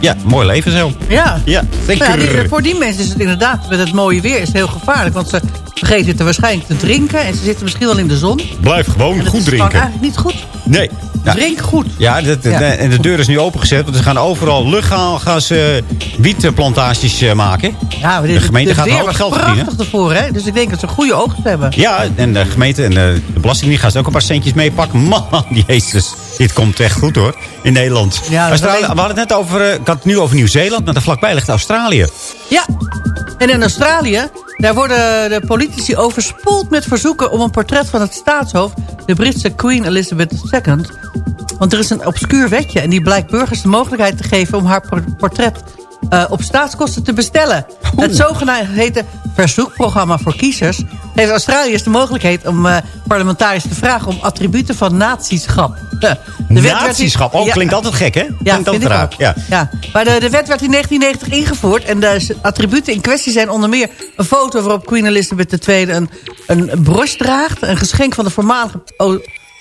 ja, mooi leven zo. Ja. Ja, zeker. Nou ja, die- voor die mensen is het inderdaad met het mooie weer is het heel gevaarlijk. Want ze vergeten er waarschijnlijk te drinken. En ze zitten misschien wel in de zon. Blijf gewoon dat goed is gewoon drinken. eigenlijk niet goed. Nee. Ja. Drink goed. Ja, dat, Ja. en de deur is nu opengezet. Want ze gaan overal luchtgaan gaan ze wietplantages eh, maken. Ja, de gemeente gaat een hoop was geld prachtig verdienen. ervoor, hè? Dus ik denk dat ze goede oogst hebben. Ja, en de gemeente en de, de belastingdienst gaan ze ook een paar centjes meepakken. Man, jezus. Dit komt echt goed hoor. In Nederland. Ja, Australië, we hadden het net over, eh, ik had het nu over Nieuw-Zeeland. Maar daar vlakbij ligt Australië. Ja, en in Australië, daar worden de politici overspoeld met verzoeken om een portret van het staatshoofd, de Britse Queen Elizabeth II. Want er is een obscuur wetje en die blijkt burgers de mogelijkheid te geven om haar por- portret eh, op staatskosten te bestellen. Het zogeheten verzoekprogramma voor kiezers heeft Australiërs de mogelijkheid om eh, parlementariërs te vragen om attributen van natieschap. De Natieschap. Oh, Ja. klinkt altijd gek hè? Ja, klinkt altijd raar. Ja. Ja. Maar de, de wet werd in 1990 ingevoerd. En de attributen in kwestie zijn onder meer een foto waarop Queen Elizabeth II een, een broche draagt. Een geschenk van de voormalige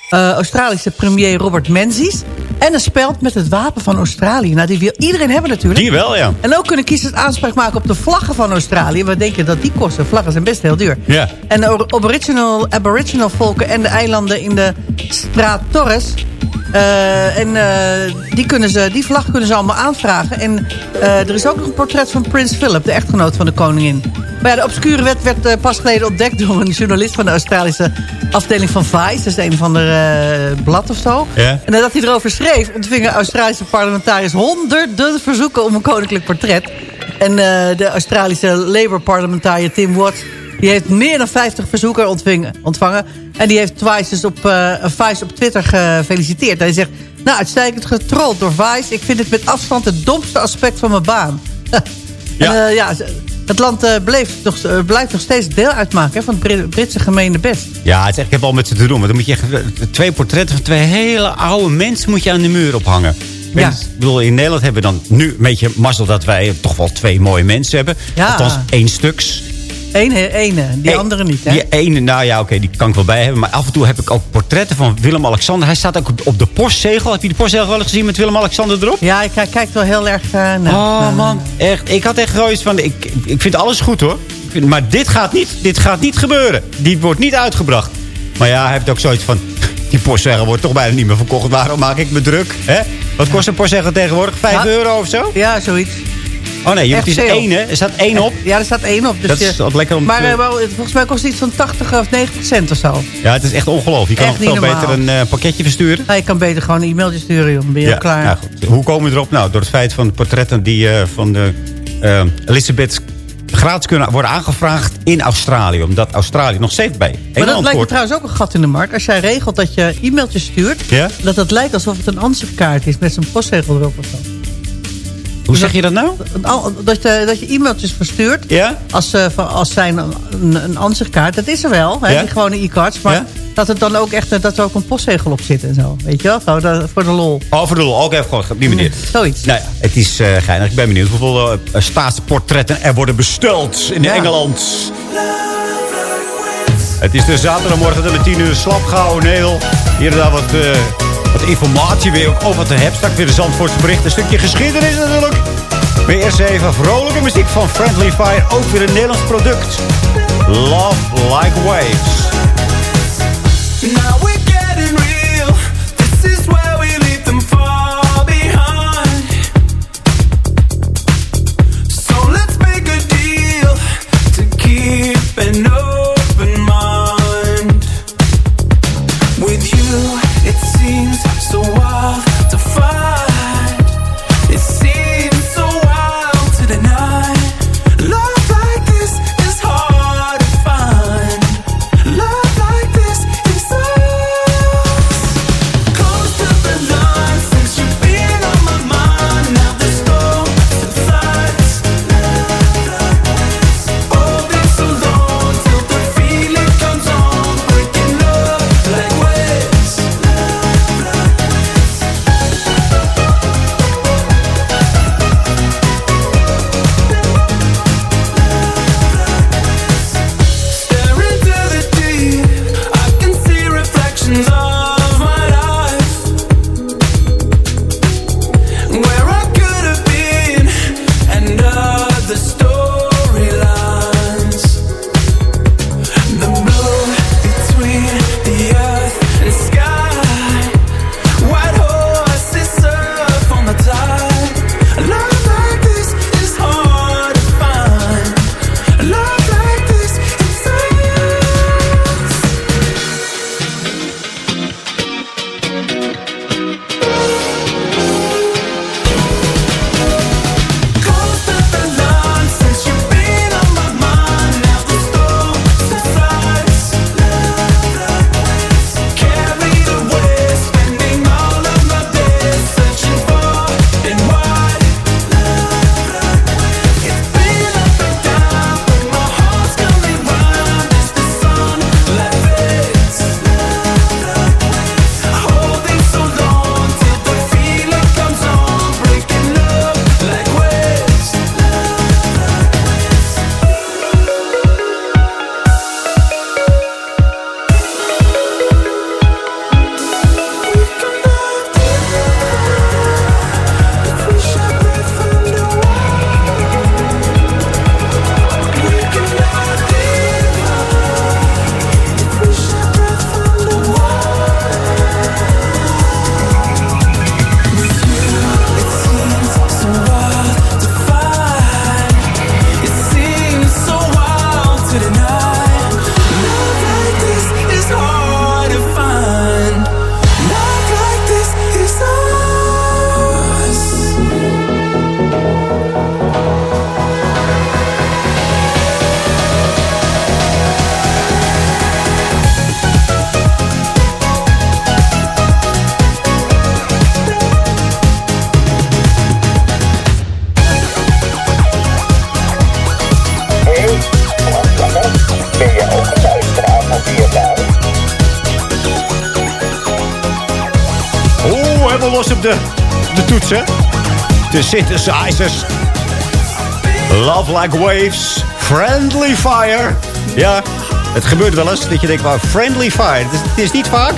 Eh, Australische premier Robert Menzies. En een speld met het wapen van Australië. Nou, die wil iedereen hebben natuurlijk. Die wel, ja. En ook kunnen kiezers aanspraak maken op de vlaggen van Australië. We denken dat die kosten. Vlaggen zijn best heel duur. Ja. En de aboriginal, aboriginal volken en de eilanden in de straat Torres... eh, en eh, die, kunnen ze, die vlag kunnen ze allemaal aanvragen. En er is ook nog een portret van Prins Philip, de echtgenoot van de koningin. Maar ja, de obscure wet werd eh, pas geleden ontdekt door een journalist van de Australische afdeling van Vice. Dat is een van de eh, blad of zo. En nadat hij erover schreef, ontvingen Australische parlementariërs honderden verzoeken om een koninklijk portret. En eh, de Australische Labour-parlementariër Tim Watts... die heeft meer dan 50 verzoeken ontvangen. En die heeft Twice dus op, eh, Vice op Twitter gefeliciteerd. Hij zegt, nou, uitstekend getrold door Vice. Ik vind het met afstand het domste aspect van mijn baan. Ja. En, ja, het land eh, bleef nog, eh, blijft nog steeds deel uitmaken hè, van het Brit- Britse gemene best. Ja, het is echt, ik heb wel met ze te doen. Want dan moet je echt, eh, twee portretten van twee hele oude mensen moet je aan de muur ophangen. Ja. Ik bedoel, in Nederland hebben we dan nu een beetje mazzel dat wij toch wel twee mooie mensen hebben. Ja. Althans, één stuks. Ene, ene, die Eén- andere niet, hè? Die ene, nou ja, oké, die kan ik wel bij hebben. Maar af en toe heb ik ook portretten van Willem-Alexander. Hij staat ook op, de postzegel. Heb je de postzegel wel eens gezien met Willem-Alexander erop? Ja, ik kijk kijkt wel heel erg... eh, naar. Oh man, echt. Ik had echt zoiets van, ik, ik vind alles goed hoor. Ik vind- maar dit gaat, niet, dit gaat niet gebeuren. Die wordt niet uitgebracht. Maar ja, hij heeft ook zoiets van, die postzegel wordt toch bijna niet meer verkocht. Waarom maak ik me druk? Hè? Wat kost een postzegel tegenwoordig? 5 Ja. euro of zo? Ja, zoiets. Oh nee, het is veel. één hè? Er staat één op. Ja, er staat één op. Dus Dat is je- wat lekker om Maar te- eh, volgens mij kost het iets van 80 of 90 cent of zo. Ja, het is echt ongelooflijk. Je kan Echt nog veel niet normaal. beter een eh, pakketje versturen. Nou, je kan beter gewoon een e-mailtje sturen, joh. Dan ben je al klaar. nou goed. Hoe komen we erop? Nou, door het feit van de portretten die eh, van de Elizabeth gratis kunnen worden aangevraagd in Australië. Omdat Australië nog steeds bij maar dat lijkt me trouwens ook een gat in de markt. Als jij regelt dat je e-mailtjes stuurt... Ja? dat het lijkt alsof het een ansichtkaart is met zo'n postzegel erop of zo. Hoe zeg je dat nou? Al- Dat je, dat je e-mailtjes verstuurt Ja? als, eh, als zijn een, een, ansichtkaart. Dat is er wel, hè, Ja? die gewone e-cards. Maar Ja? dat het dan ook echt eh, dat er ook een postzegel op zit en zo. Weet je wel? Zo, dat- voor de lol. Oh, voor de lol. Oké, gewoon op die manier. Zoiets. Nou ja, het is eh geinig. Ik ben benieuwd hoeveel eh, staatsportretten er worden besteld in Ja. Engeland. Het is de zaterdagmorgen de 10 uur slapgauw, Neel. Hier en daar wat, eh, wat informatie weer ook over te hebben. Straks weer de Zandvoortse bericht. Een stukje geschiedenis natuurlijk. Eerst even vrolijke muziek van Friendly Fire. Ook weer een Nederlands product. Love Like Waves. De synthesizers. Love Like Waves. Friendly Fire. Ja, het gebeurt wel eens dat je denkt, maar Friendly Fire. Het is, het is niet vaak.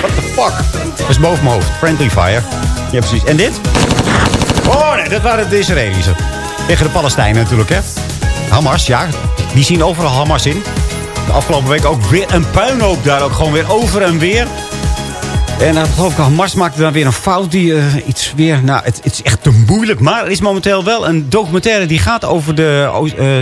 What the fuck? Dat is boven mijn hoofd. Friendly Fire. Ja, precies. En dit? Oh nee, dat waren de Israëlische. Tegen de Palestijnen natuurlijk, hè. Hamas, ja. Die zien overal Hamas in. De afgelopen week ook weer een puinhoop daar. Ook gewoon weer over en weer. En dan geloof ik, Hamas maakte dan weer een fout. Die eh, iets weer, nou, het, is echt moeilijk. Maar er is momenteel wel een documentaire die gaat over de,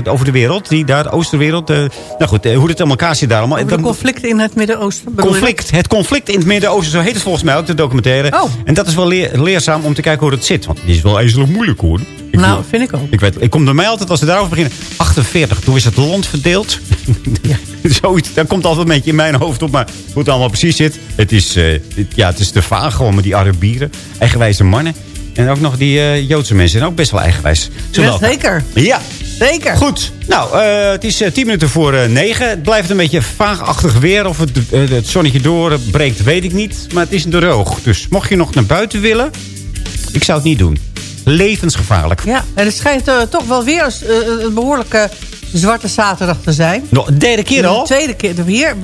eh, over de wereld. Die daar, de Oosterwereld. eh, nou goed, eh, hoe het aan elkaar zit daar allemaal. Over En de dan- conflicten in het Midden-Oosten. conflict, het conflict in het Midden-Oosten, zo heet het volgens mij ook, de documentaire. Oh. En dat is wel leer- leerzaam om te kijken hoe dat zit. Want die is wel ijzerlijk moeilijk hoor. Ik Nou, vind ik ook. ik, weet, ik kom bij mij altijd, als we daarover beginnen, 48. Toen is het land verdeeld. Zoiets, daar komt altijd een beetje in mijn hoofd op. Maar hoe het allemaal precies zit. Het is, het- ja, het is te vaag gewoon met die Arabieren. Eigenwijze mannen. En ook nog die eh, Joodse mensen zijn ook best wel eigenwijs. Ja, zeker. Ja. Zeker. Goed. Nou, eh, het is eh, 10 minuten voor 9. Het blijft een beetje vaagachtig weer. Of het, het zonnetje doorbreekt, weet ik niet. Maar het is droog. Dus mocht je nog naar buiten willen... Ik zou het niet doen. Levensgevaarlijk. Ja, en het schijnt toch wel weer een behoorlijke zwarte zaterdag te zijn. Nog een derde keer al? De tweede keer. Hier,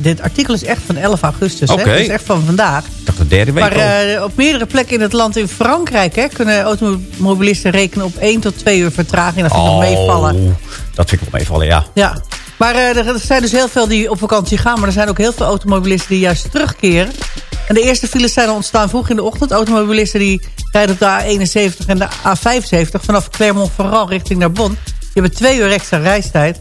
dit artikel is echt van 11 augustus. Hè? Dat is echt van vandaag. Dacht de derde week Maar eh, op meerdere plekken in het land in Frankrijk... Hè, kunnen automobilisten rekenen op 1 tot 2 uur vertraging. Dat vind ik nog meevallen. Oh, dat vind ik wel meevallen, ja. Ja. Maar eh, er zijn dus heel veel die op vakantie gaan. Maar er zijn ook heel veel automobilisten die juist terugkeren. En de eerste files zijn ontstaan vroeg in de ochtend. Automobilisten die rijden op de A71 en de A75... vanaf Clermont-Ferrand richting naar Bonn. Die hebben twee uur extra reistijd.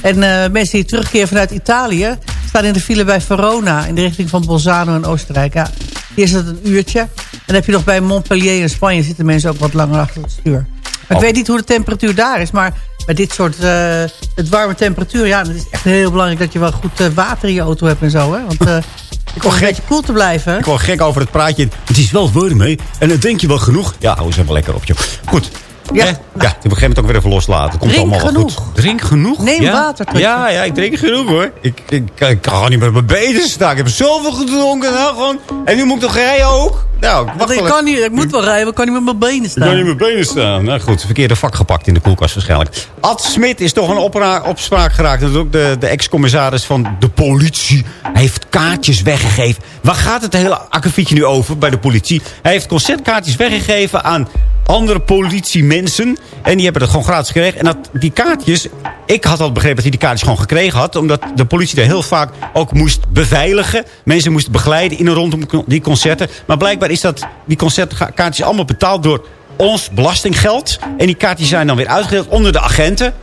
En eh, mensen die terugkeren vanuit Italië... staan in de file bij Verona... in de richting van Bolzano in Oostenrijk. Ja, hier is het een uurtje. En dan heb je nog bij Montpellier in Spanje... zitten mensen ook wat langer achter het stuur. Maar ik weet niet hoe de temperatuur daar is... maar bij dit soort eh, het warme temperatuur... ja, dan is het echt heel belangrijk dat je wel goed eh, water in je auto hebt en zo. Hè? Want eh ik om een beetje koel te blijven. Ik word gek over het praatje. Het is wel warm, hè? En dan denk je wel genoeg. Ja, hou eens even lekker op, joh. Goed. Ja. Ja, op een gegeven moment ook weer even loslaten. Komt Drink allemaal genoeg. goed. Drink genoeg. Neem ja? water tot. Ja, ja, ik drink genoeg hoor. Ik, ik, ik kan niet met mijn benen staan. Ik heb zoveel gedronken. Nou, gewoon. En nu moet ik nog rijden ook. Nou, ik wacht Want ik, kan niet, ik moet wel rijden, maar ik kan niet met mijn benen ik kan niet staan. met mijn benen staan. Nou goed, verkeerde vak gepakt in de koelkast waarschijnlijk. Ad Smit is toch een opspraak geraakt. Dat is ook de, de ex-commissaris van de politie. Hij heeft kaartjes weggegeven. Waar gaat het hele akkefietje nu over bij de politie? Hij heeft concertkaartjes weggegeven aan andere politiemensen. En die hebben dat gewoon gratis gekregen. En dat, die kaartjes... Ik had al begrepen dat hij die kaartjes gewoon gekregen had. Omdat de politie daar heel vaak ook moest beveiligen. Mensen moesten begeleiden in en rondom die concerten. Maar blijkbaar is dat, die concertkaartjes allemaal betaald door ons belastinggeld. En die kaartjes zijn dan weer uitgedeeld onder de agenten.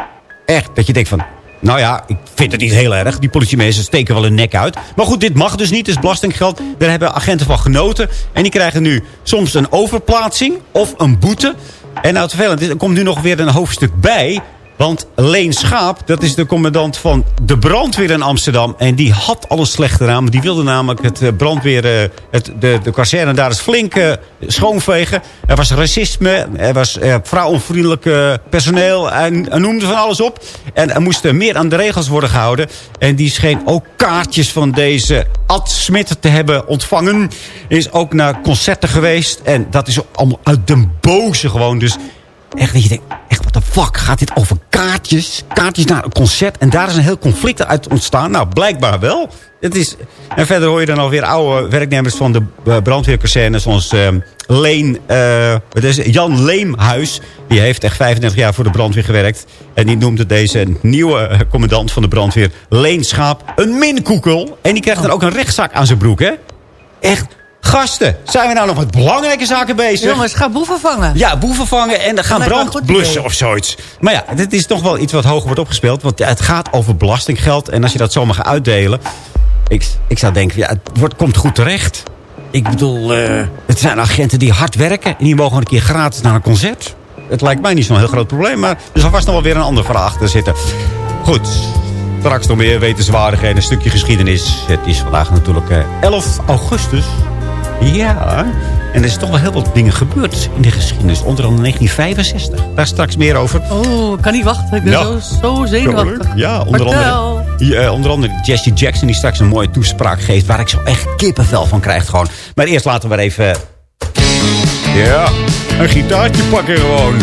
Echt, dat je denkt van... Nou ja, ik vind het niet heel erg. Die politiemensen steken wel hun nek uit. Maar goed, dit mag dus niet. Het is belastinggeld. Daar hebben agenten van genoten. En die krijgen nu soms een overplaatsing of een boete. En nou, het vervelend er komt nu nog weer een hoofdstuk bij. Want Leen Schaap, dat is de commandant van de brandweer in Amsterdam. En die had al een slechte naam. Die wilde namelijk het eh, brandweer, eh, het, de, de kazerne daar eens flink eh, schoonvegen. Er was racisme, er was eh, vrouwonvriendelijk personeel. En noemde van alles op. En er moest meer aan de regels worden gehouden. En die scheen ook kaartjes van deze Ad Smit te hebben ontvangen. Is ook naar concerten geweest. En dat is allemaal uit den boze gewoon. Dus echt dat je echt the fuck, gaat dit over kaartjes? Kaartjes naar een concert en daar is een heel conflict uit ontstaan. Nou, blijkbaar wel. Het is, en verder hoor je dan alweer oude werknemers van de eh, brandweerkazerne... zoals eh, Leen, eh, het is Jan Leemhuis. Die heeft echt 35 jaar voor de brandweer gewerkt. En die noemde deze nieuwe eh, commandant van de brandweer... Leen Schaap een minkoekel. En die krijgt dan ook een rechtszaak aan zijn broek, hè? Echt... Gasten, zijn we nou nog met belangrijke zaken bezig? Jongens, ga boeven vangen. Ja, boeven vangen en dan gaan brand blussen of zoiets. Maar ja, dit is toch wel iets wat hoger wordt opgespeeld. Want het gaat over belastinggeld. En als je dat zomaar gaat uitdelen... Ik, ik zou denken, ja, het wordt, komt goed terecht. Ik bedoel, eh, het zijn agenten die hard werken. En die mogen een keer gratis naar een concert. Het lijkt mij niet zo'n heel groot probleem. Maar er zal vast nog wel weer een ander verhaal achter zitten. Goed, straks nog meer wetenswaardigheden. Een stukje geschiedenis. Het is vandaag natuurlijk eh, 11 augustus. Ja, en er is toch wel heel wat dingen gebeurd in de geschiedenis. Onder andere 1965. Daar straks meer over. Oh, ik kan niet wachten. Ik ben Ja. zo, zo zenuwachtig. Ja, onder Vertel. andere, ja, eh, onder andere Jesse Jackson die straks een mooie toespraak geeft... waar ik zo echt kippenvel van krijg gewoon. Maar eerst laten we maar even... Ja, een gitaartje pakken gewoon.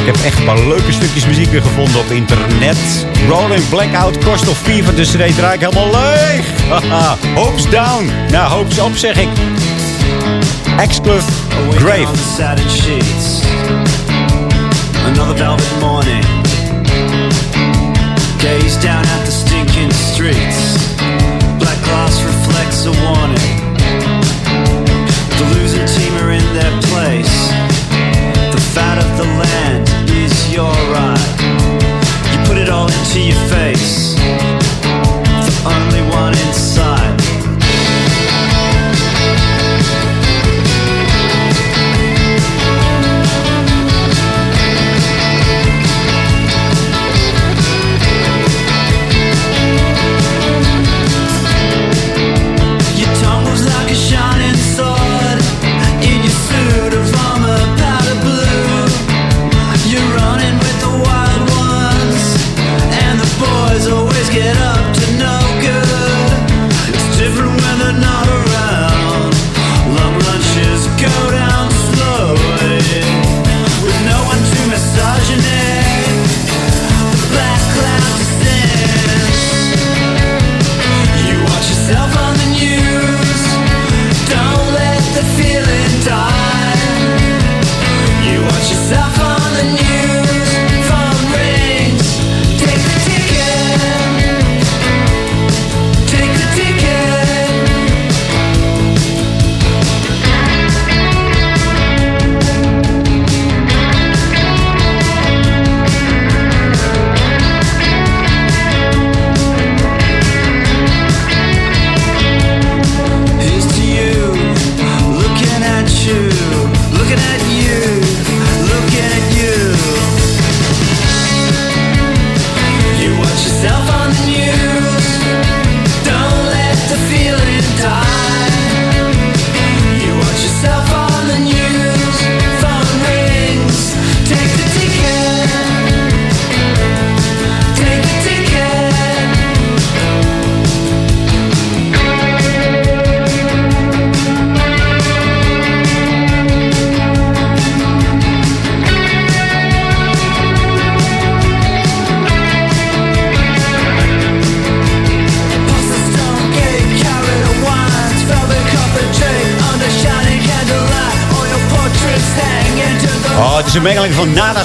Ik heb echt een paar leuke stukjes muziek weer gevonden op internet. Rolling Blackout, Cost of Fever, de CD draai ik helemaal leeg. Haha, Hopes down. Nou, hopes op zeg ik. Exclusive Grave. on the sheets. Another velvet morning. Gaze down at the stinking streets. Black glass reflects a warning. The losing team are in their place. The fat of the land is your right. You put it all into your face.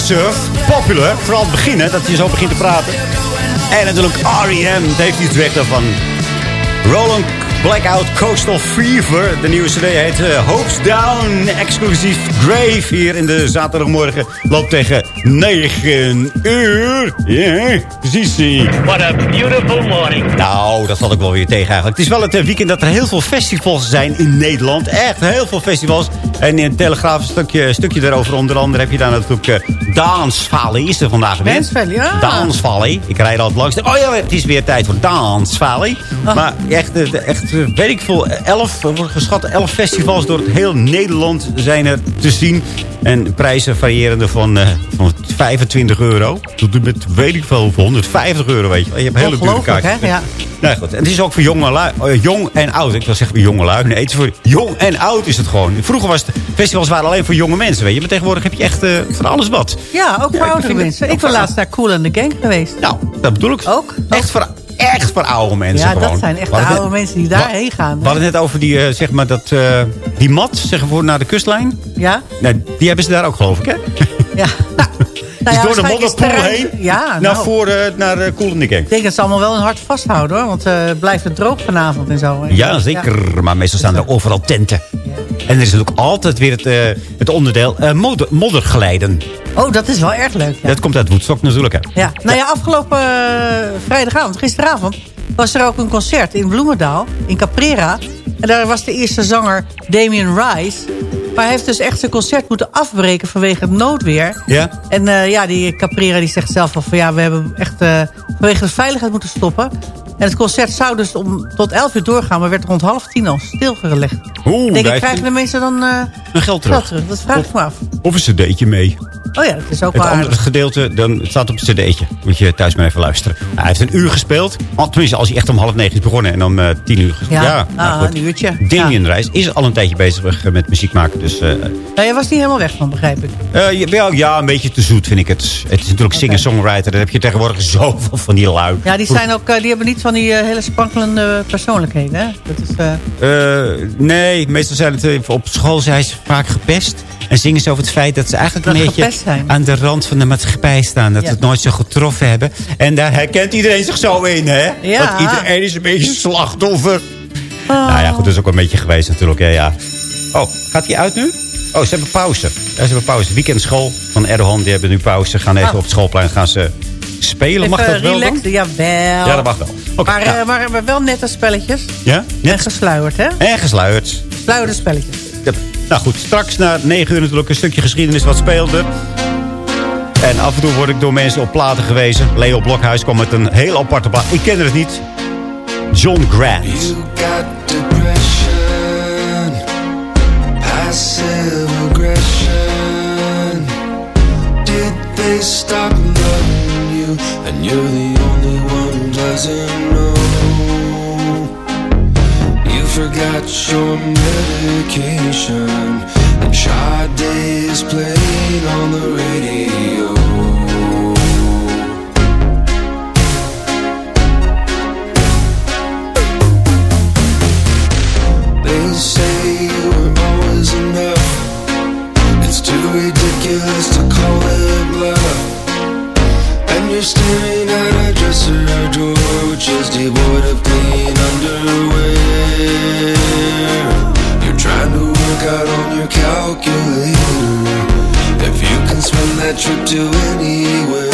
Surf, popular, vooral het beginnen, dat je zo begint te praten. En natuurlijk R.E.M. Het heeft iets weg van Roland Blackout Coastal Fever. De nieuwe cd heet eh, Hopes Down. Exclusief Grave hier in de zaterdagmorgen. Loopt tegen 9 uur. Ja, precies. What a beautiful morning. Nou, dat valt ook wel weer tegen eigenlijk. Het is wel het eh, weekend dat er heel veel festivals zijn in Nederland. Echt heel veel festivals. En in de Telegraaf een stukje, stukje daarover. Onder andere heb je daar natuurlijk uh, Dance Valley. Is er vandaag weer? Dance Valley, ja. Dance Valley. Ik rijd altijd langs. Oh ja, het is weer tijd voor Dance Valley. Oh. Maar echt, eh, echt eh, weet ik veel. Elf, geschat, elf festivals door het heel Nederland zijn er te zien. En prijzen variërende van, eh, van 25 euro. Tot en met, weet ik veel, voor 150 euro, weet je. Je hebt hele dure kaartjes. hè? Ja. Nou goed, en het is ook voor jonge lui, eh, jong en oud. Ik wil zeggen voor jonge lui. Nee, het is voor jong en oud is het gewoon. Vroeger was het, festivals waren alleen voor jonge mensen, weet je. Maar tegenwoordig heb je echt eh, van alles wat. Ja, ook voor ik oudere mensen. Ik voor ben laatst naar Cool and the Gang geweest. Nou, dat bedoel ik. Ook? Echt voor, echt voor oude mensen Ja, gewoon. dat zijn echt de oude net- mensen die daarheen gaan. We hadden het net over die, eh, zeg maar, dat, eh, die mat, zeggen we, naar de kustlijn. Ja? Nou, die hebben ze daar ook, geloof ik, hè? Ja. Dus Nou ja, door de modderpoel heen Ja, naar, nou. naar uh, Cool in the Gang. Ik denk dat ze allemaal wel hun hart vasthouden hoor. Want blijft het droog vanavond en zo. hè. Ja, zeker. Maar meestal staan er overal tenten. En er is natuurlijk altijd weer het, eh, het onderdeel eh, modder, modderglijden. Oh, dat is wel erg leuk. Ja. Dat komt uit Woodstock natuurlijk, hè? Ja, nou ja, afgelopen eh, vrijdagavond, gisteravond... was er ook een concert in Bloemendaal, in Caprera. En daar was de eerste zanger Damien Rice. Maar hij heeft dus echt zijn concert moeten afbreken vanwege het noodweer. Ja? En ja, die Caprera die zegt zelf al van... ja, we hebben echt vanwege de veiligheid moeten stoppen. En het concert zou dus om, tot 11 uur doorgaan... maar werd rond half tien al stilgelegd. Oeh, Denk daar ik, krijgen de mensen dan eh, een geld terug. Dat vraag ik me af. Of een cd'tje mee. Oh ja, dat is ook Het wel andere gedeelte, dan, het staat op het cd'tje. Moet je thuis maar even luisteren. Nou, hij heeft een uur gespeeld. Al- Tenminste, als hij echt om half negen is begonnen. En dan eh, tien uur gespeeld. Ja, nou ah, goed. een uurtje. Damien Reis is al een tijdje bezig eh, met muziek maken. Dus eh, Nou, jij was niet helemaal weg van, begrijp ik. eh, ja, ja, een beetje te zoet vind ik het. Het is natuurlijk singer-songwriter. Dan heb je tegenwoordig zoveel van die lui. Ja, die, zijn ook, eh, die hebben niet van die eh, hele sprankelende persoonlijkheden. Hè? Dat is, eh, Eh, nee, meestal zijn het op school zijn ze vaak gepest. En zingen ze over het feit dat ze eigenlijk Dat een beetje zijn. aan de rand van de maatschappij staan. Dat Ja. ze het nooit zo getroffen hebben. En daar herkent iedereen zich zo in, hè? Ja. Want iedereen is een beetje slachtoffer. Oh. Nou ja, goed, dat is ook een beetje geweest natuurlijk, hè, ja. Oh, gaat hij uit nu? Oh, ze hebben pauze. Ja, ze hebben pauze. Weekendschool van Erdogan, die hebben nu pauze. Gaan even Ah. op het schoolplein gaan ze spelen. Mag dat wel doen? jawel. Ja, dat mag wel. Maar, ja. eh, maar, maar wel nette spelletjes. Ja? En Net gesluierd, hè? en gesluierd. Gesluierde spelletjes. Ja. Nou goed, straks na 9 uur natuurlijk een stukje geschiedenis wat speelde. En af en toe word ik door mensen op platen gewezen. Leo Blokhuis kwam met een heel aparte plaat. Ik ken het niet. John Grant. You got depression, passive aggression. Did they stop loving you? And you're the doesn't know. You forgot your medication, and Sade is playing on the radio. They say you were always enough. It's too ridiculous to call it bluff. And you're staring a dresser oh, drawer which devoid of clean underwear. You're trying to work out on your calculator if you can spend that trip to anywhere